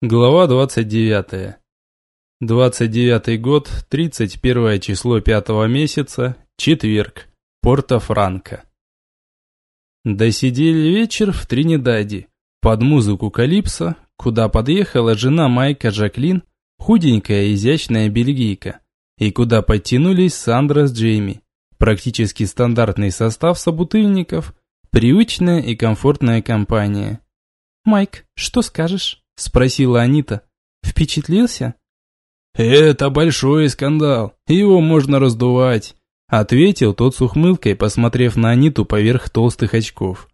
Глава 29. 29 год, 31 число пятого месяца, четверг, Порто-Франко. Досидели вечер в Тринидаде, под музыку Калипсо, куда подъехала жена Майка Жаклин, худенькая изящная бельгийка, и куда подтянулись Сандра с Джейми. Практически стандартный состав собутыльников, привычная и комфортная компания. «Майк, что скажешь?» Спросила Анита. Впечатлился? Это большой скандал, его можно раздувать. Ответил тот с ухмылкой, посмотрев на Аниту поверх толстых очков.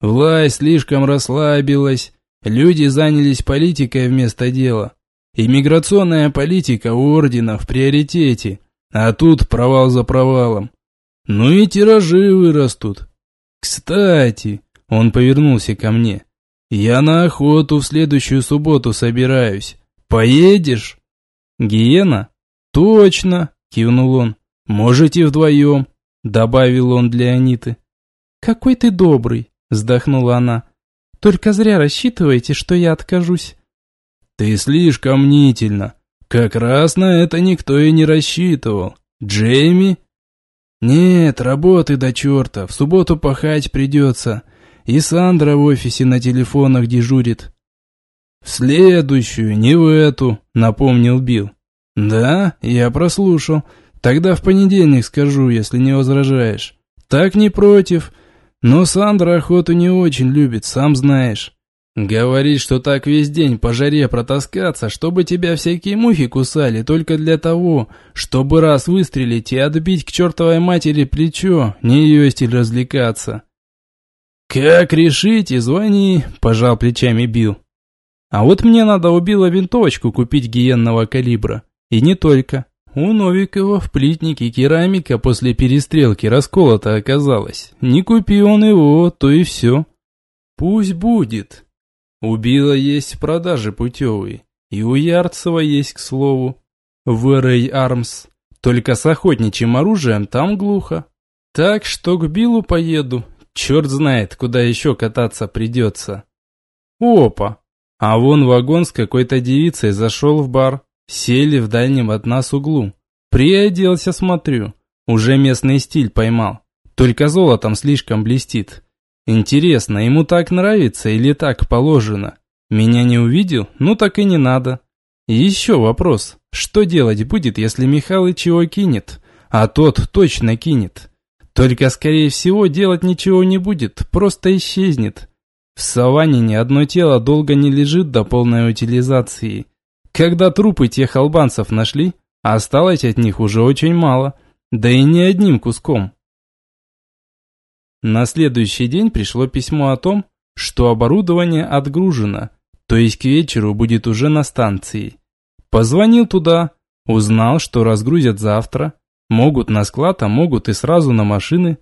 Власть слишком расслабилась, люди занялись политикой вместо дела. Иммиграционная политика у ордена в приоритете, а тут провал за провалом. Ну и тиражи вырастут. Кстати, он повернулся ко мне. «Я на охоту в следующую субботу собираюсь. Поедешь?» «Гиена?» «Точно!» – кивнул он. «Можете вдвоем», – добавил он для Аниты. «Какой ты добрый!» – вздохнула она. «Только зря рассчитываете, что я откажусь». «Ты слишком мнительна. Как раз на это никто и не рассчитывал. Джейми?» «Нет, работы до черта, в субботу пахать придется. И Сандра в офисе на телефонах дежурит. В следующую, не в эту, напомнил Билл. Да, я прослушал. Тогда в понедельник скажу, если не возражаешь. Так не против. Но Сандра охоту не очень любит, сам знаешь. Говорит, что так весь день по жаре протаскаться, чтобы тебя всякие мухи кусали, только для того, чтобы раз выстрелить и отбить к чертовой матери плечо, не ее стиль развлекаться. «Как решите, звони», – пожал плечами Билл. «А вот мне надо у Билла винтовочку купить гиенного калибра. И не только. У Новикова в плитнике керамика после перестрелки расколота оказалась. Не купи он его, то и все. Пусть будет. У Билла есть в продаже путевые. И у Ярцева есть, к слову. В Рэй Армс. Только с охотничьим оружием там глухо. Так что к Биллу поеду, Черт знает, куда еще кататься придется. Опа! А вон вагон с какой-то девицей зашел в бар. Сели в дальнем от нас углу. Приоделся, смотрю. Уже местный стиль поймал. Только золотом слишком блестит. Интересно, ему так нравится или так положено? Меня не увидел? Ну так и не надо. Еще вопрос. Что делать будет, если Михалыч его кинет? А тот точно кинет. Только, скорее всего, делать ничего не будет, просто исчезнет. В саванне ни одно тело долго не лежит до полной утилизации. Когда трупы тех албанцев нашли, осталось от них уже очень мало, да и не одним куском. На следующий день пришло письмо о том, что оборудование отгружено, то есть к вечеру будет уже на станции. Позвонил туда, узнал, что разгрузят завтра, Могут на склад, а могут и сразу на машины.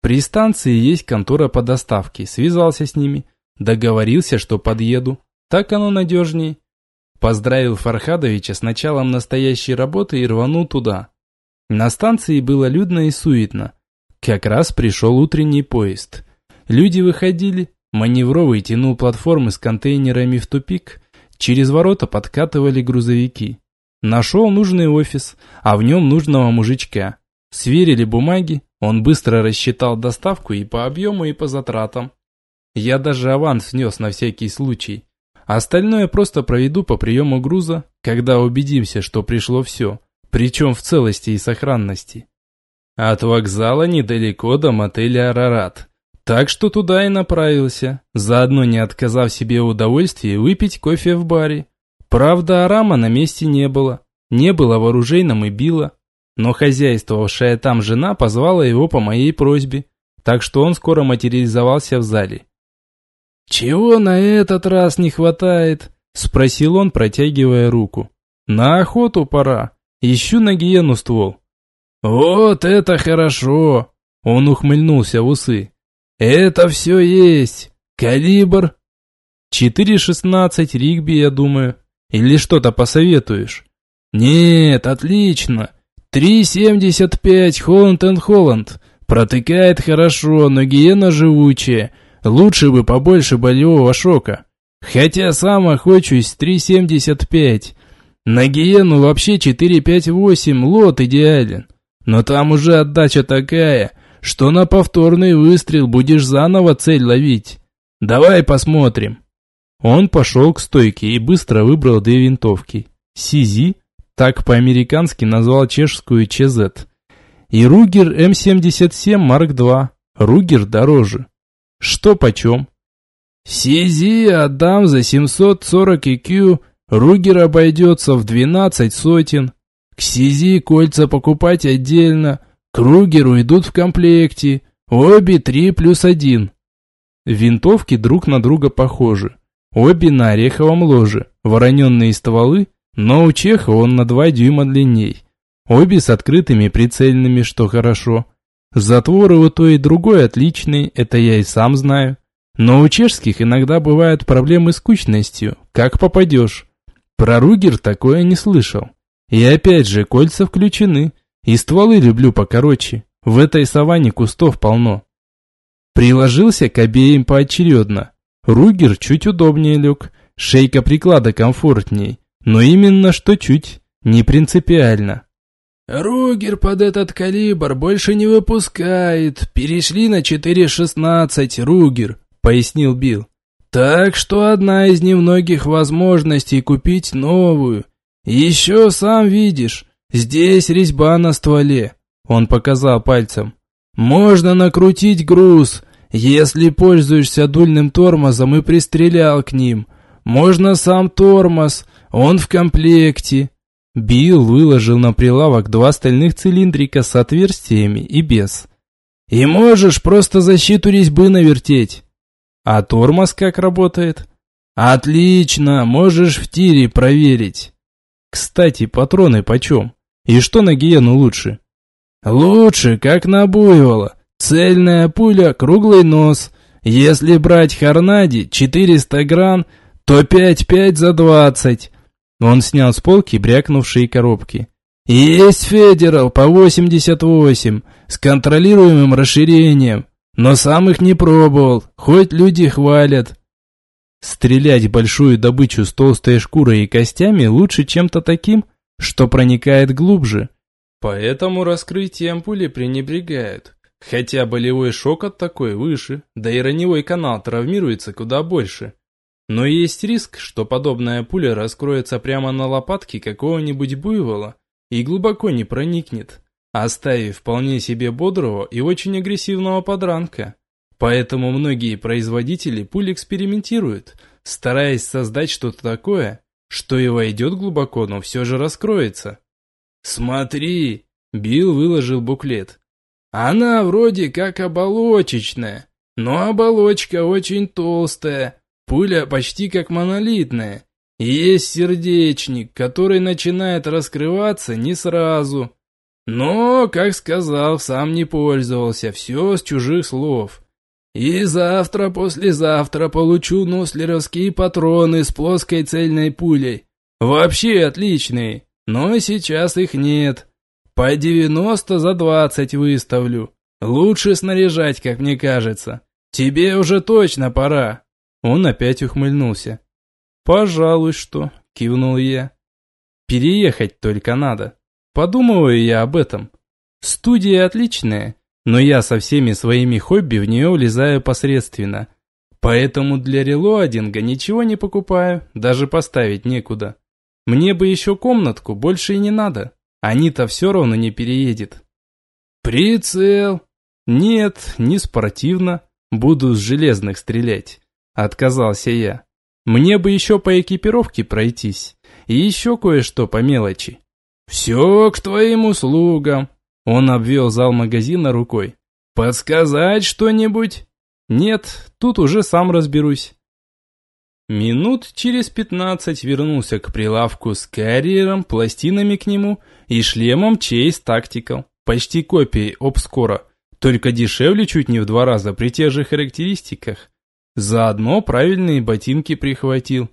При станции есть контора по доставке. Связался с ними. Договорился, что подъеду. Так оно надежней. Поздравил Фархадовича с началом настоящей работы и рванул туда. На станции было людно и суетно. Как раз пришел утренний поезд. Люди выходили, маневровый тянул платформы с контейнерами в тупик, через ворота подкатывали грузовики. Нашел нужный офис, а в нем нужного мужичка. Сверили бумаги, он быстро рассчитал доставку и по объему, и по затратам. Я даже аванс внес на всякий случай. Остальное просто проведу по приему груза, когда убедимся, что пришло все, причем в целости и сохранности. От вокзала недалеко до мотеля «Арарат». Так что туда и направился, заодно не отказав себе удовольствии выпить кофе в баре. Правда, Арама на месте не было. Не было вооружейном и било. Но хозяйствовавшая там жена позвала его по моей просьбе, так что он скоро материализовался в зале. «Чего на этот раз не хватает?» – спросил он, протягивая руку. «На охоту пора. Ищу на гиену ствол». «Вот это хорошо!» – он ухмыльнулся в усы. «Это все есть. Калибр?» «4.16 Ригби, я думаю». Или что-то посоветуешь? Нет, отлично. 3,75 Холланд энд Холланд. Протыкает хорошо, но гиена живучая. Лучше бы побольше болевого шока. Хотя сам охочусь 3,75. На гиену вообще 4,58, лот идеален. Но там уже отдача такая, что на повторный выстрел будешь заново цель ловить. Давай посмотрим. Он пошел к стойке и быстро выбрал две винтовки. Сизи, так по-американски назвал чешскую ЧЗ. И Ругер М77 Марк II. Ругер дороже. Что почем? Сизи отдам за 740 IQ, Ругер обойдется в 12 сотен. К Сизи кольца покупать отдельно, к Ругеру идут в комплекте, обе 3 плюс 1. Винтовки друг на друга похожи. Обе на ореховом ложе, вороненные стволы, но у Чеха он на 2 дюйма длинней. Обе с открытыми прицельными, что хорошо. Затворы у той и другой отличные, это я и сам знаю. Но у чешских иногда бывают проблемы с кучностью, как попадешь. Про Ругер такое не слышал. И опять же, кольца включены, и стволы люблю покороче. В этой саванне кустов полно. Приложился к обеим поочередно. Ругер чуть удобнее лег, шейка приклада комфортней, но именно что чуть, не принципиально. «Ругер под этот калибр больше не выпускает, перешли на 4.16, Ругер», — пояснил Билл. «Так что одна из немногих возможностей купить новую. Еще сам видишь, здесь резьба на стволе», — он показал пальцем. «Можно накрутить груз, если пользуешься дульным тормозом и пристрелял к ним. Можно сам тормоз, он в комплекте». Билл выложил на прилавок два стальных цилиндрика с отверстиями и без. «И можешь просто защиту резьбы навертеть». «А тормоз как работает?» «Отлично, можешь в тире проверить». «Кстати, патроны почем? И что на гиену лучше?» «Лучше, как на буйвола. Цельная пуля, круглый нос. Если брать Харнади 400 гран, то 5-5 за 20. Он снял с полки брякнувшие коробки. «Есть Федерал по 88, с контролируемым расширением, но сам их не пробовал, хоть люди хвалят». Стрелять большую добычу с толстой шкурой и костями лучше чем-то таким, что проникает глубже. Поэтому раскрытием пули пренебрегают. Хотя болевой шок от такой выше, да и раневой канал травмируется куда больше. Но есть риск, что подобная пуля раскроется прямо на лопатке какого-нибудь буйвола и глубоко не проникнет, оставив вполне себе бодрого и очень агрессивного подранка. Поэтому многие производители пуль экспериментируют, стараясь создать что-то такое, что и войдет глубоко, но все же раскроется. «Смотри!» – Билл выложил буклет. «Она вроде как оболочечная, но оболочка очень толстая, Пуля почти как монолитная. есть сердечник, который начинает раскрываться не сразу. Но, как сказал, сам не пользовался, все с чужих слов. И завтра, послезавтра получу нослеровские патроны с плоской цельной пулей. Вообще отличные, но сейчас их нет. По 90 за 20 выставлю. Лучше снаряжать, как мне кажется. Тебе уже точно пора. Он опять ухмыльнулся. «Пожалуй, что», – кивнул я. «Переехать только надо. Подумываю я об этом. Студия отличная, но я со всеми своими хобби в нее улезаю посредственно. Поэтому для релоадинга ничего не покупаю, даже поставить некуда. Мне бы еще комнатку, больше и не надо. Они-то все равно не переедет». «Прицел?» «Нет, не спортивно. Буду с железных стрелять». Отказался я. Мне бы еще по экипировке пройтись. И еще кое-что по мелочи. Все к твоим услугам. Он обвел зал магазина рукой. Подсказать что-нибудь? Нет, тут уже сам разберусь. Минут через пятнадцать вернулся к прилавку с карьером, пластинами к нему и шлемом Chase Tactical, почти копией Обскора, только дешевле чуть не в два раза при тех же характеристиках. Заодно правильные ботинки прихватил.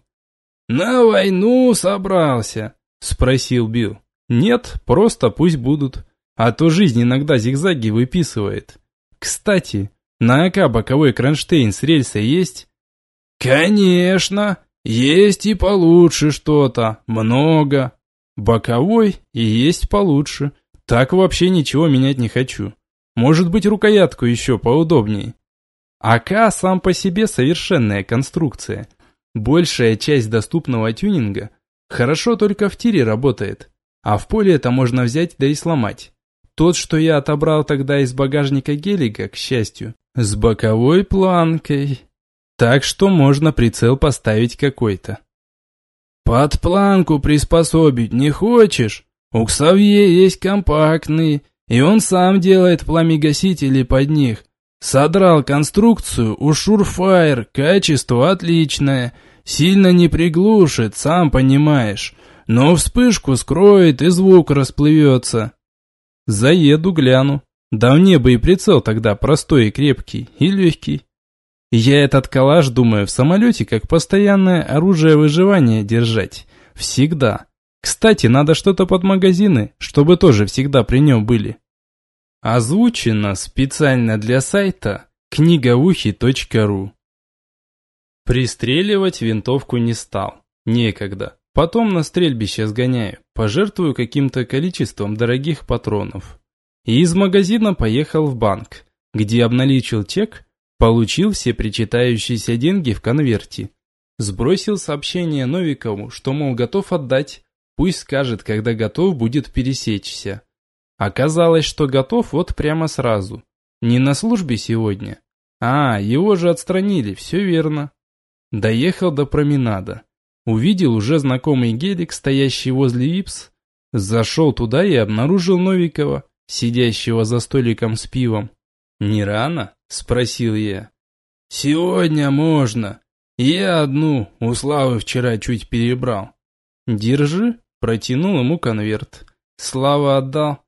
«На войну собрался?» – спросил Билл. «Нет, просто пусть будут. А то жизнь иногда зигзаги выписывает. Кстати, на АК боковой кронштейн с рельса есть?» «Конечно! Есть и получше что-то, много. Боковой и есть получше. Так вообще ничего менять не хочу. Может быть, рукоятку еще поудобнее. АК сам по себе совершенная конструкция. Большая часть доступного тюнинга хорошо только в тире работает, а в поле это можно взять да и сломать. Тот, что я отобрал тогда из багажника гелика, к счастью, с боковой планкой. Так что можно прицел поставить какой-то. Под планку приспособить не хочешь? У Ксавье есть компактный, и он сам делает пламегасители под них. Содрал конструкцию у Шурфайр, качество отличное, сильно не приглушит, сам понимаешь, но вспышку скроет и звук расплывется. Заеду, гляну. Да мне бы и прицел тогда простой и крепкий, и легкий. Я этот калаш, думаю, в самолете как постоянное оружие выживания держать. Всегда. Кстати, надо что-то под магазины, чтобы тоже всегда при нем были. Озвучено специально для сайта книгаухи.ру Пристреливать винтовку не стал. Некогда. Потом на стрельбище сгоняю, пожертвую каким-то количеством дорогих патронов. И из магазина поехал в банк, где обналичил чек, получил все причитающиеся деньги в конверте. Сбросил сообщение Новикову, что, мол, готов отдать, пусть скажет, когда готов будет пересечься. Оказалось, что готов вот прямо сразу. Не на службе сегодня. А, его же отстранили, все верно. Доехал до променада. Увидел уже знакомый гелик, стоящий возле Випс. Зашел туда и обнаружил Новикова, сидящего за столиком с пивом. «Не рано?» – спросил я. «Сегодня можно. Я одну у Славы вчера чуть перебрал». «Держи», – протянул ему конверт. Слава отдал.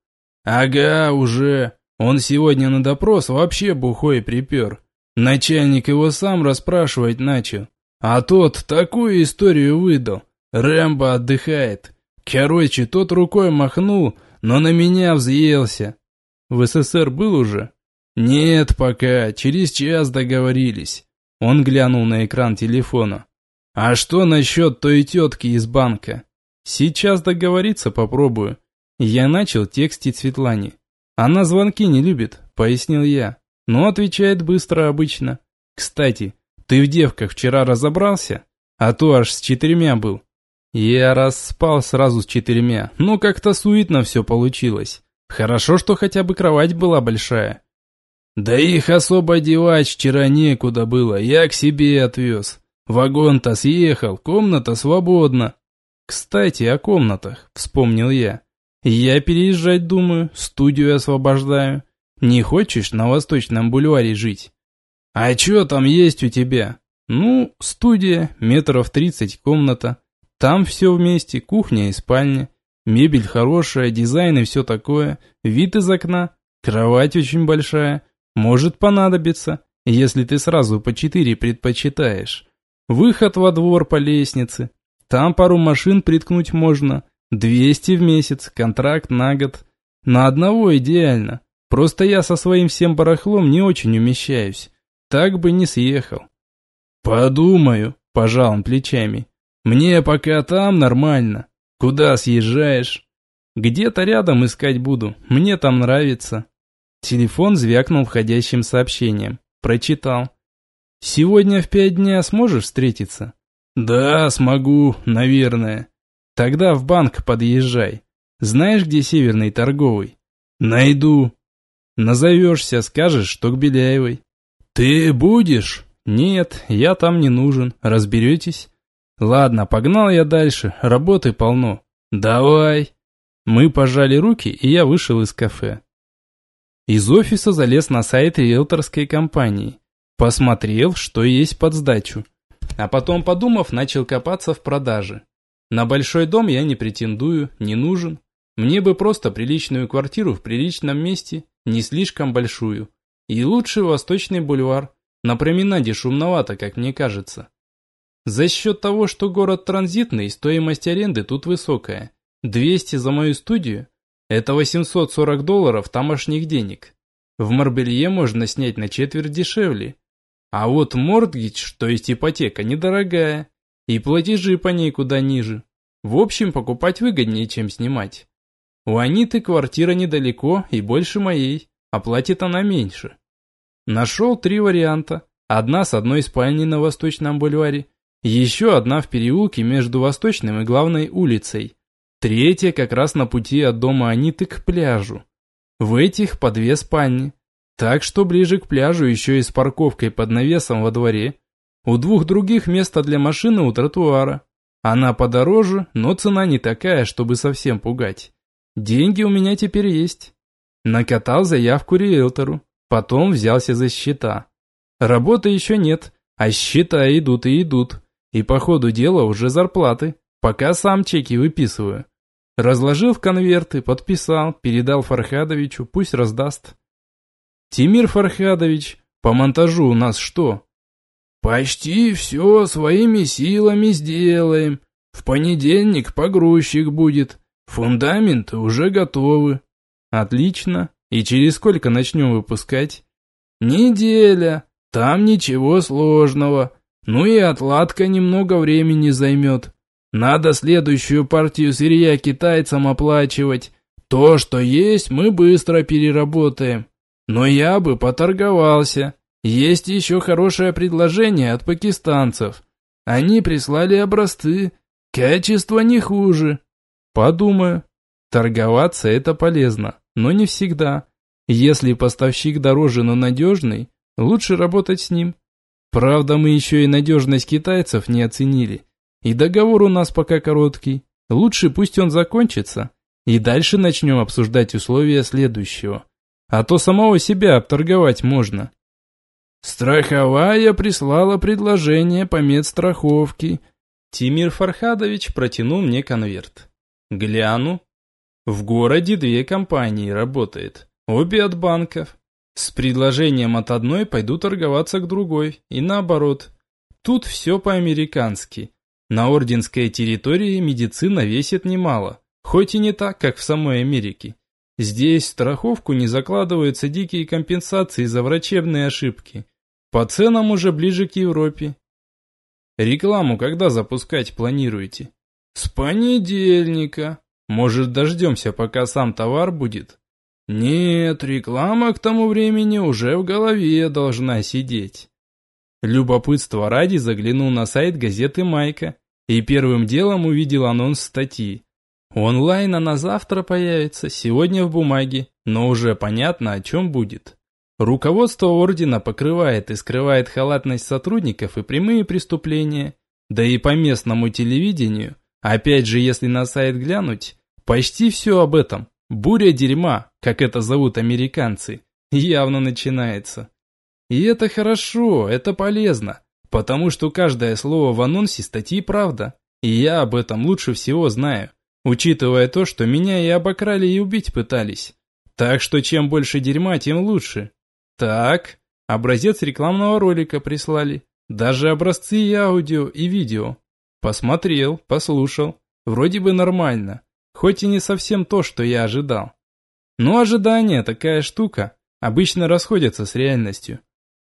«Ага, уже. Он сегодня на допрос вообще бухой припер. Начальник его сам расспрашивать начал. А тот такую историю выдал. Рэмбо отдыхает. Короче, тот рукой махнул, но на меня взъелся. В СССР был уже? Нет пока, через час договорились. Он глянул на экран телефона. А что насчет той тетки из банка? Сейчас договориться попробую. Я начал текстить Светлане. Она звонки не любит, пояснил я. Но отвечает быстро обычно. Кстати, ты в девках вчера разобрался? А то аж с четырьмя был. Я раз спал сразу с четырьмя, но как-то суетно все получилось. Хорошо, что хотя бы кровать была большая. Да их особо одевать вчера некуда было, я к себе отвез. Вагон-то съехал, комната свободна. Кстати, о комнатах, вспомнил я. Я переезжать думаю, студию освобождаю. Не хочешь на Восточном бульваре жить? «А чё там есть у тебя?» «Ну, студия, метров тридцать комната. Там все вместе, кухня и спальня. Мебель хорошая, дизайн и все такое. Вид из окна. Кровать очень большая. Может понадобиться, если ты сразу по четыре предпочитаешь. Выход во двор по лестнице. Там пару машин приткнуть можно. Двести в месяц, контракт на год. На одного идеально. Просто я со своим всем барахлом не очень умещаюсь. Так бы не съехал. Подумаю, пожал он плечами. Мне пока там нормально. Куда съезжаешь? Где-то рядом искать буду. Мне там нравится. Телефон звякнул входящим сообщением. Прочитал. Сегодня в пять дня сможешь встретиться? Да, смогу, наверное. Тогда в банк подъезжай. Знаешь, где северный торговый? Найду. Назовешься, скажешь, что к Беляевой. «Ты будешь?» «Нет, я там не нужен. Разберетесь?» «Ладно, погнал я дальше. Работы полно». «Давай». Мы пожали руки, и я вышел из кафе. Из офиса залез на сайт риэлторской компании. Посмотрел, что есть под сдачу. А потом, подумав, начал копаться в продаже. На большой дом я не претендую, не нужен. Мне бы просто приличную квартиру в приличном месте, не слишком большую. И лучше Восточный бульвар. На променаде шумновато, как мне кажется. За счет того, что город транзитный, стоимость аренды тут высокая. 200 за мою студию – это 840 долларов тамошних денег. В Марбелье можно снять на четверть дешевле. А вот мордгич, то есть ипотека, недорогая. И платежи по ней куда ниже. В общем, покупать выгоднее, чем снимать. У Аниты квартира недалеко и больше моей, а платит она меньше. Нашел три варианта. Одна с одной спальней на Восточном бульваре, еще одна в переулке между Восточным и Главной улицей. Третья как раз на пути от дома Аниты к пляжу. В этих по две спальни. Так что ближе к пляжу еще и с парковкой под навесом во дворе. У двух других место для машины у тротуара. Она подороже, но цена не такая, чтобы совсем пугать. Деньги у меня теперь есть. Накатал заявку риэлтору. Потом взялся за счета. Работы еще нет, а счета идут и идут. И по ходу дела уже зарплаты, пока сам чеки выписываю. Разложил в конверты, подписал, передал Фархадовичу, пусть раздаст. Тимир Фархадович, по монтажу у нас что? Почти все своими силами сделаем. В понедельник погрузчик будет. Фундаменты уже готовы. Отлично. И через сколько начнем выпускать? Неделя. Там ничего сложного. Ну и отладка немного времени займет. Надо следующую партию сырья китайцам оплачивать. То, что есть, мы быстро переработаем. Но я бы поторговался. Есть еще хорошее предложение от пакистанцев. Они прислали образцы. Качество не хуже. Подумаю. Торговаться это полезно но не всегда. Если поставщик дороже, но надежный, лучше работать с ним. Правда, мы еще и надежность китайцев не оценили. И договор у нас пока короткий. Лучше пусть он закончится. И дальше начнем обсуждать условия следующего. А то самого себя обторговать можно. Страховая прислала предложение по медстраховке. Тимир Фархадович протянул мне конверт. Гляну, в городе две компании работает, обе от банков. С предложением от одной пойду торговаться к другой, и наоборот. Тут все по-американски. На орденской территории медицина весит немало, хоть и не так, как в самой Америке. Здесь страховку не закладываются дикие компенсации за врачебные ошибки. По ценам уже ближе к Европе. Рекламу когда запускать планируете? С понедельника. Может, дождемся, пока сам товар будет? Нет, реклама к тому времени уже в голове должна сидеть. Любопытство ради заглянул на сайт газеты «Майка» и первым делом увидел анонс статьи. Онлайн она завтра появится, сегодня в бумаге, но уже понятно, о чем будет. Руководство ордена покрывает и скрывает халатность сотрудников и прямые преступления, да и по местному телевидению – Опять же, если на сайт глянуть, почти все об этом. Буря дерьма, как это зовут американцы, явно начинается. И это хорошо, это полезно, потому что каждое слово в анонсе статьи правда. И я об этом лучше всего знаю, учитывая то, что меня и обокрали и убить пытались. Так что чем больше дерьма, тем лучше. Так, образец рекламного ролика прислали. Даже образцы и аудио, и видео. Посмотрел, послушал. Вроде бы нормально. Хоть и не совсем то, что я ожидал. Но ожидание такая штука. Обычно расходятся с реальностью.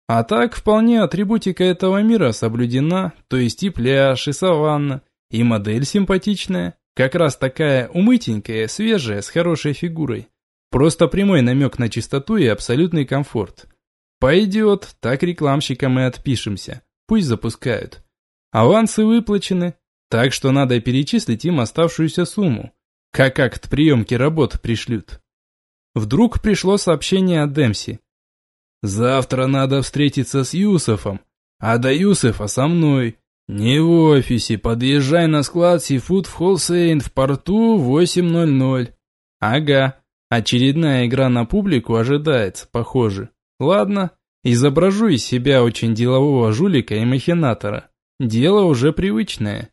А так, вполне атрибутика этого мира соблюдена, то есть и пляж, и саванна, и модель симпатичная, как раз такая умытенькая, свежая, с хорошей фигурой. Просто прямой намек на чистоту и абсолютный комфорт. Пойдет, так рекламщикам и отпишемся. Пусть запускают. Авансы выплачены, так что надо перечислить им оставшуюся сумму, как акт приемки работ пришлют. Вдруг пришло сообщение от Демси. «Завтра надо встретиться с Юсефом, а до Юсефа со мной. Не в офисе, подъезжай на склад Сифуд в Холсейн в порту 8.00». «Ага, очередная игра на публику ожидается, похоже. Ладно, изображу из себя очень делового жулика и махинатора». Дело уже привычное.